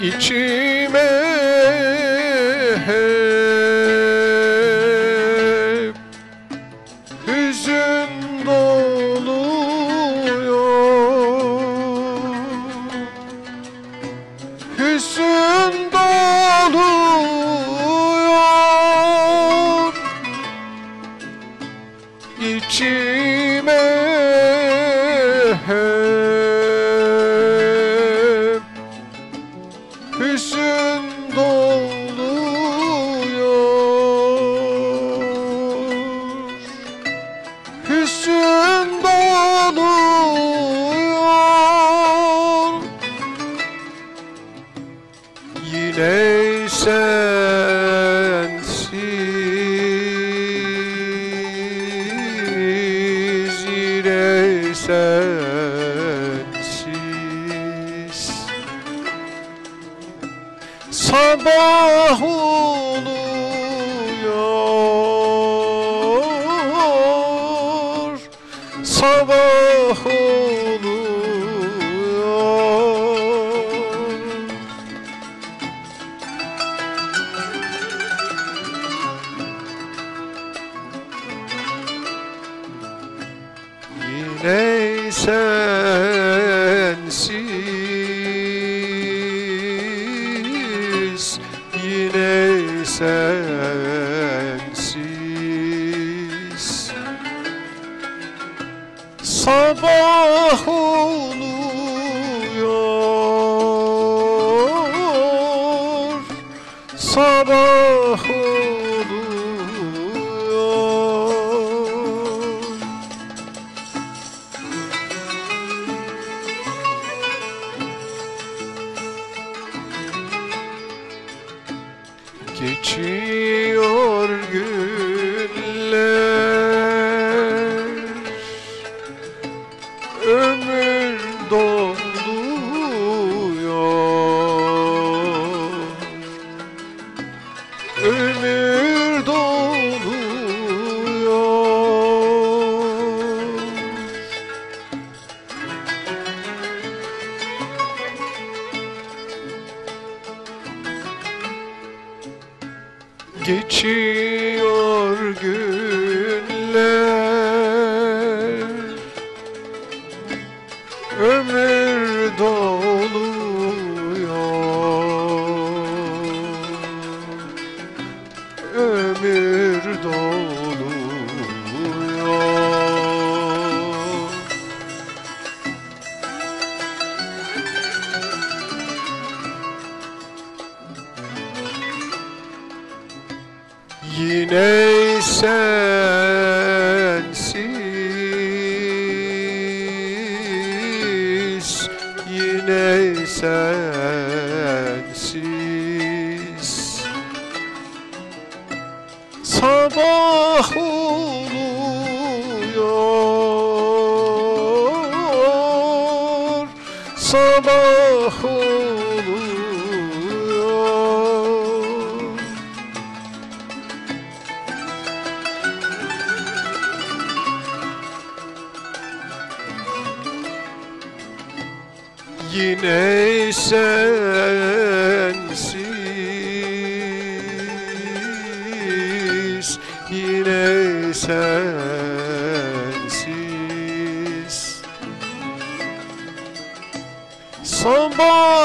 içime hep hüzün doluyor. Hüzün doluyor. İçime hüzün Sabah oluyor. Sabah oluyor. Yine sensiz Sabah oluyor. Sabah oluyor. Geçiyor günler Ömür doluyor. Geçiyor günler. Ömür doluyor Ömür doluyor. Yine sensiz Yine sensiz Sabah oluyor Sabah oluyor. Yine sensiz sensiz. Sabah